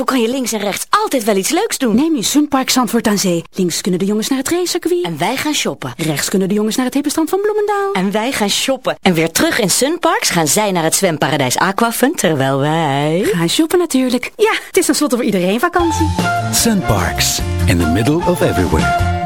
zo kan je links en rechts altijd wel iets leuks doen. Neem je Sunpark Zandvoort aan Zee. Links kunnen de jongens naar het racecircuit. En wij gaan shoppen. Rechts kunnen de jongens naar het hippenstrand van Bloemendaal. En wij gaan shoppen. En weer terug in Sunparks gaan zij naar het zwemparadijs Aquafun, terwijl wij... Gaan shoppen natuurlijk. Ja, het is tenslotte voor iedereen vakantie. Sunparks, in the middle of everywhere.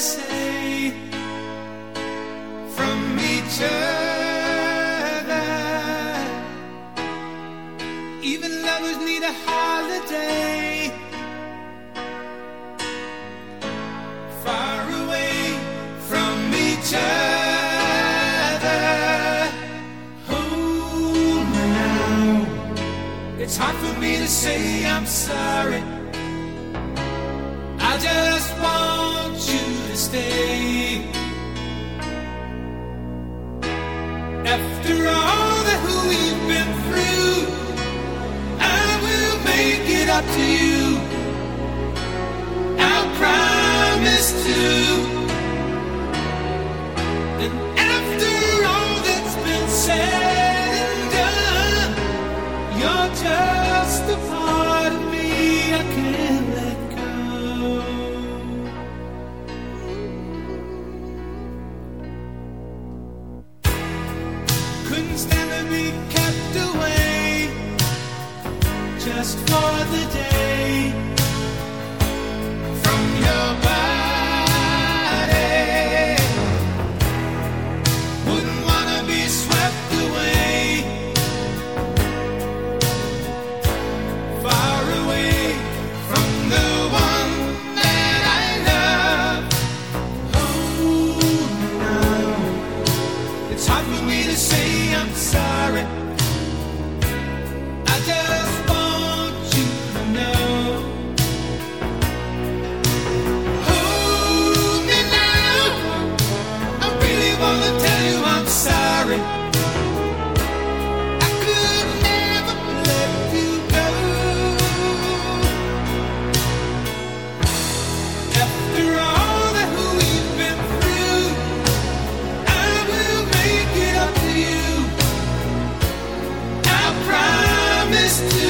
Say from me chat, even though it need a holiday, far away from me together. Who now it's hard for me to say I'm sorry. I just want stay. After all that we've been through, I will make it up to you. I promise to. And after all that's been said to.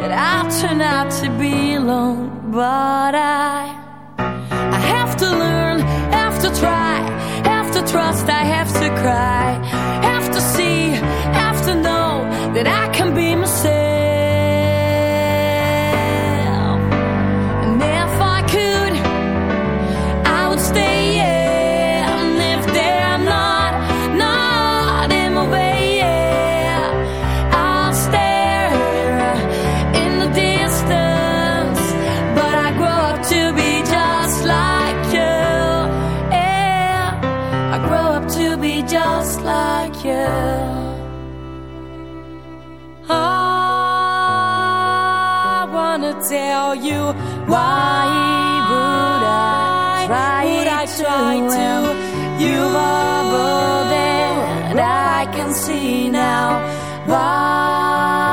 that I'll turn out to be alone. But I, I have to learn, have to try, have to trust, I have to cry, tell you. Why would I try would I try to? you are more than I can see now. Why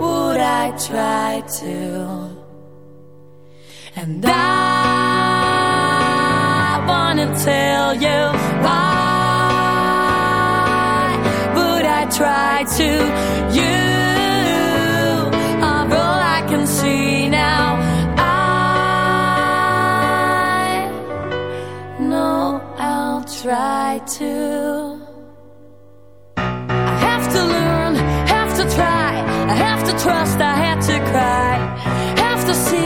would I try to? And I wanna tell you why would I try to? You try to. I have to learn, have to try. I have to trust, I have to cry. Have to see,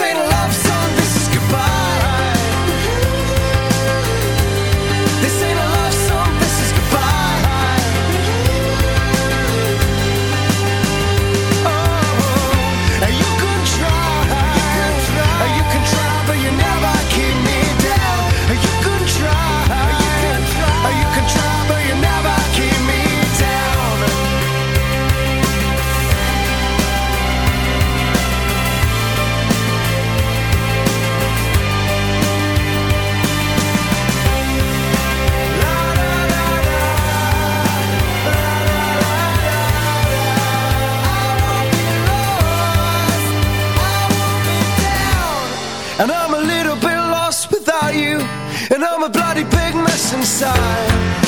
ain't love inside.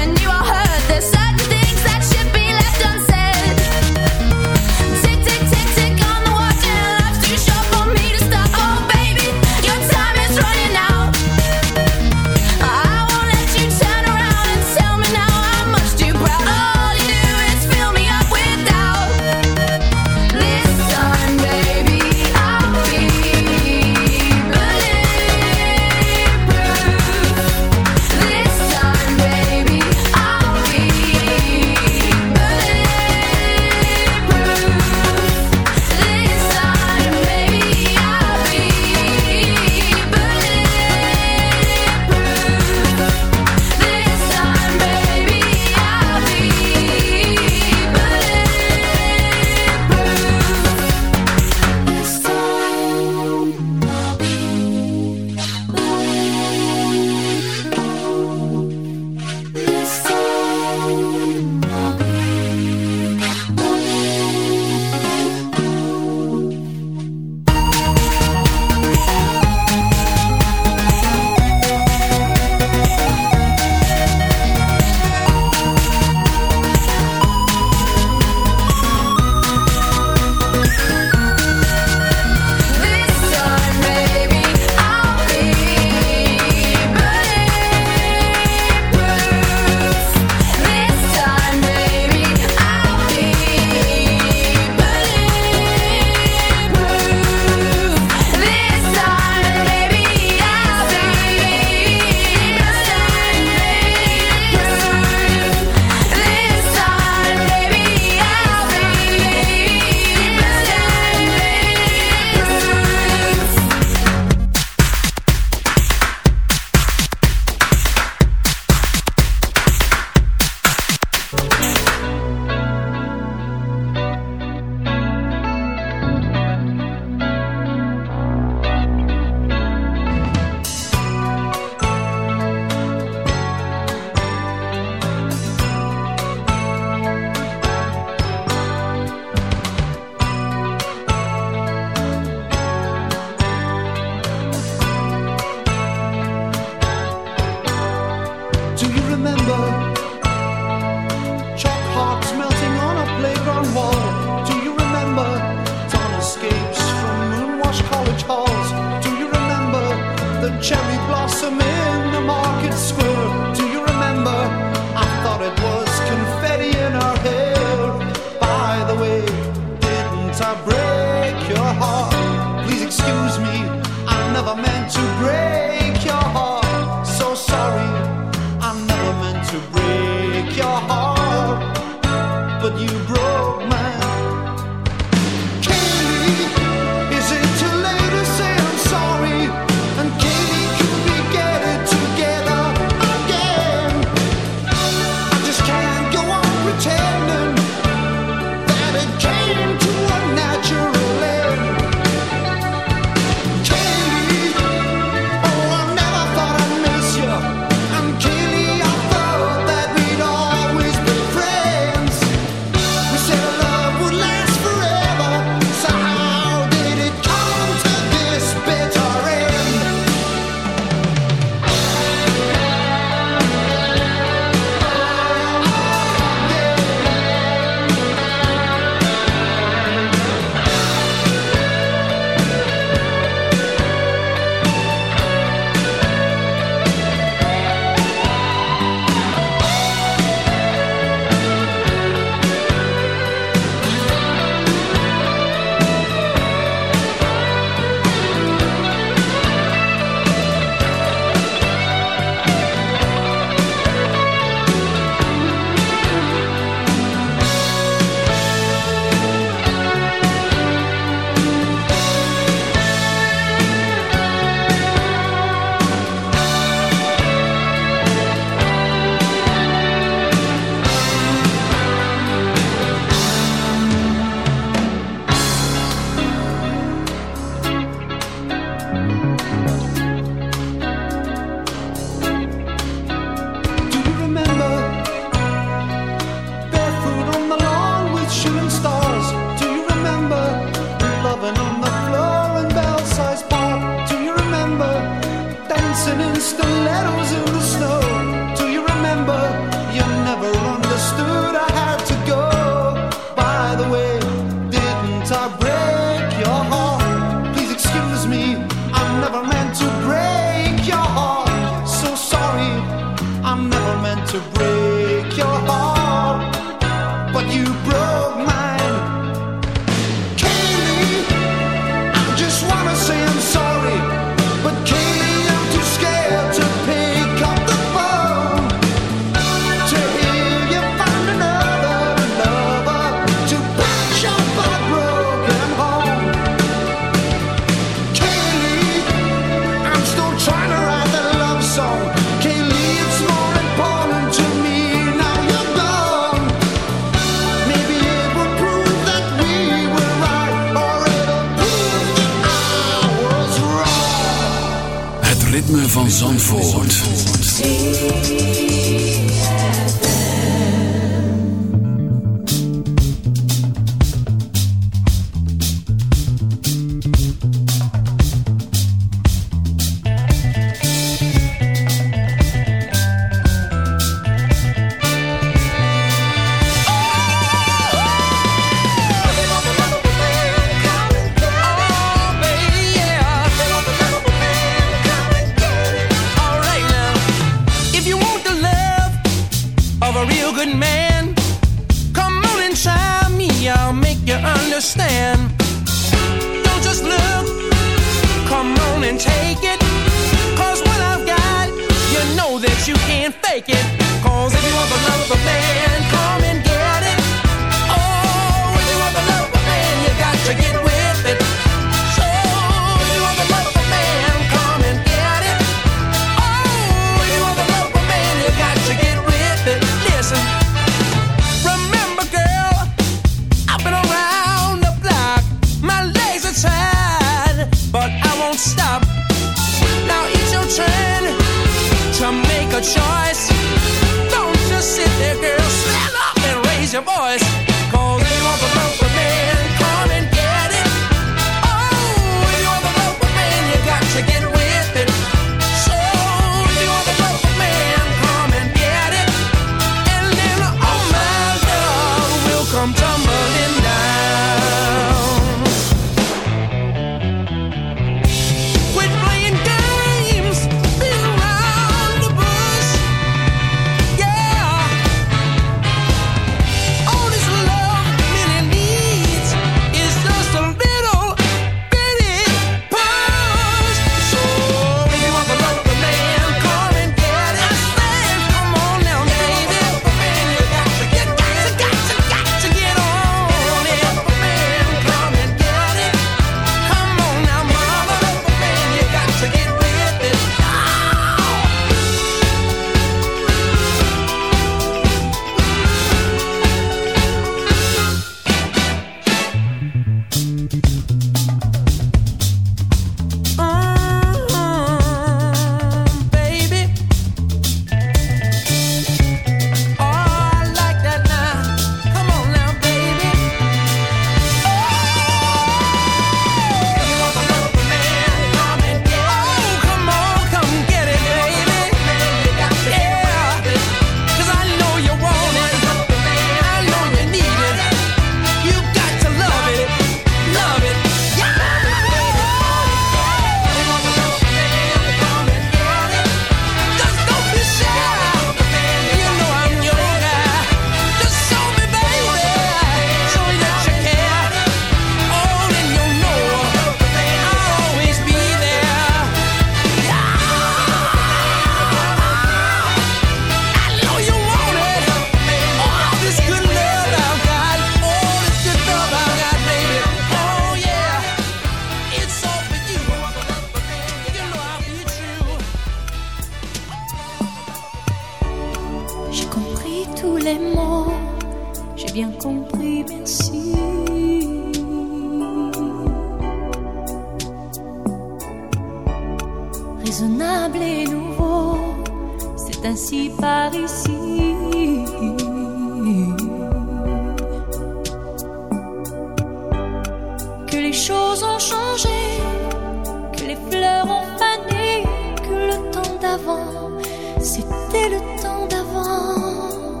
C'était le temps d'avant.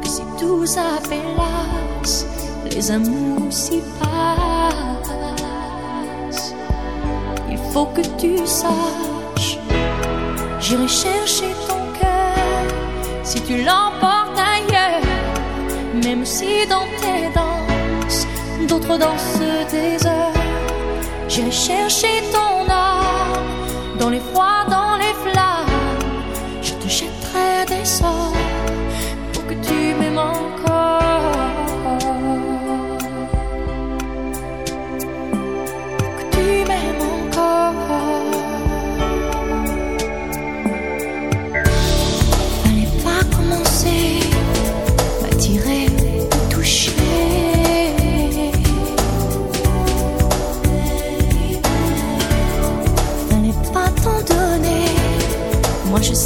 Que si tout s'appelasse, les amours s'y passent. Il faut que tu saches, j'irai chercher ton cœur si tu l'emportes ailleurs, même si dans tes danses, d'autres dansent des heures. J'irai chercher ton âme dans les froids,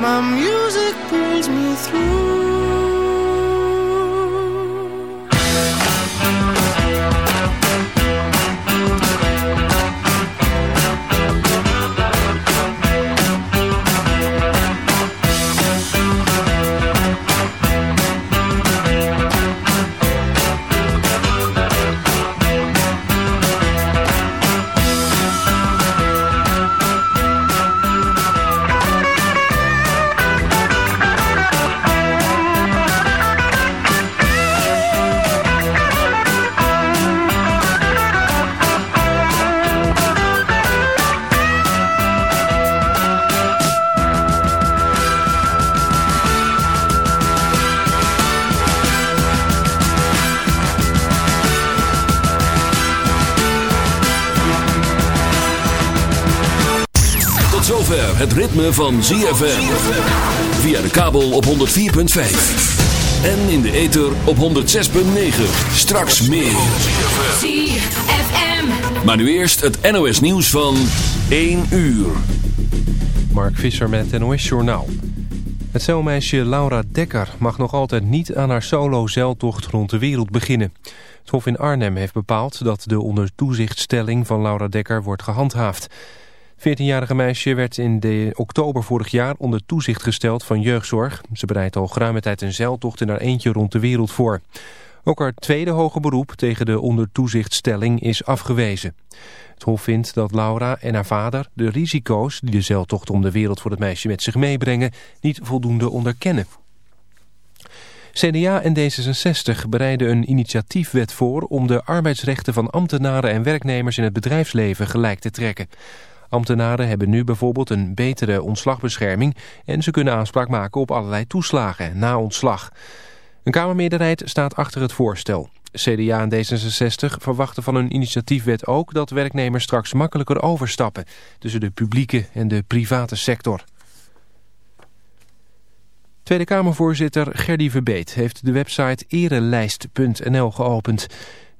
my music pulls me through. Het ritme van ZFM. Via de kabel op 104.5. En in de ether op 106.9. Straks meer. ZFM. Maar nu eerst het NOS nieuws van 1 uur. Mark Visser met het NOS Journaal. Het zeilmeisje Laura Dekker mag nog altijd niet aan haar solo-zeiltocht rond de wereld beginnen. Het Hof in Arnhem heeft bepaald dat de onder toezichtstelling van Laura Dekker wordt gehandhaafd. Het 14-jarige meisje werd in de oktober vorig jaar onder toezicht gesteld van jeugdzorg. Ze bereidt al geruime tijd een zeiltocht in haar eentje rond de wereld voor. Ook haar tweede hoge beroep tegen de onder toezichtstelling is afgewezen. Het Hof vindt dat Laura en haar vader de risico's die de zeiltocht om de wereld voor het meisje met zich meebrengen niet voldoende onderkennen. CDA en D66 bereiden een initiatiefwet voor om de arbeidsrechten van ambtenaren en werknemers in het bedrijfsleven gelijk te trekken. Ambtenaren hebben nu bijvoorbeeld een betere ontslagbescherming en ze kunnen aanspraak maken op allerlei toeslagen na ontslag. Een Kamermeerderheid staat achter het voorstel. CDA en D66 verwachten van hun initiatiefwet ook dat werknemers straks makkelijker overstappen tussen de publieke en de private sector. Tweede Kamervoorzitter Gerdy Verbeet heeft de website erelijst.nl geopend.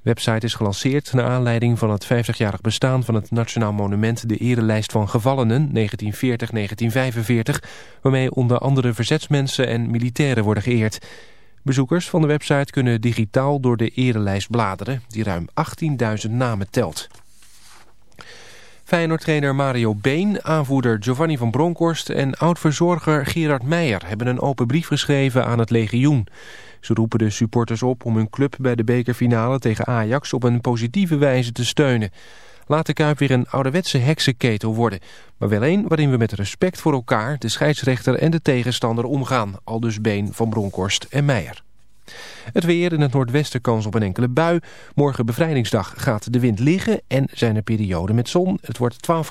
Website is gelanceerd naar aanleiding van het 50-jarig bestaan van het Nationaal Monument de Erelijst van Gevallenen 1940-1945, waarmee onder andere verzetsmensen en militairen worden geëerd. Bezoekers van de website kunnen digitaal door de erelijst bladeren, die ruim 18.000 namen telt. Feyenoord-trainer Mario Been, aanvoerder Giovanni van Bronckhorst en oud-verzorger Gerard Meijer hebben een open brief geschreven aan het legioen. Ze roepen de supporters op om hun club bij de bekerfinale tegen Ajax op een positieve wijze te steunen. Laat de Kuip weer een ouderwetse heksenketel worden. Maar wel een waarin we met respect voor elkaar, de scheidsrechter en de tegenstander omgaan. Aldus Been van Bronkhorst en Meijer. Het weer in het noordwesten kans op een enkele bui. Morgen bevrijdingsdag gaat de wind liggen en zijn er perioden met zon. Het wordt 12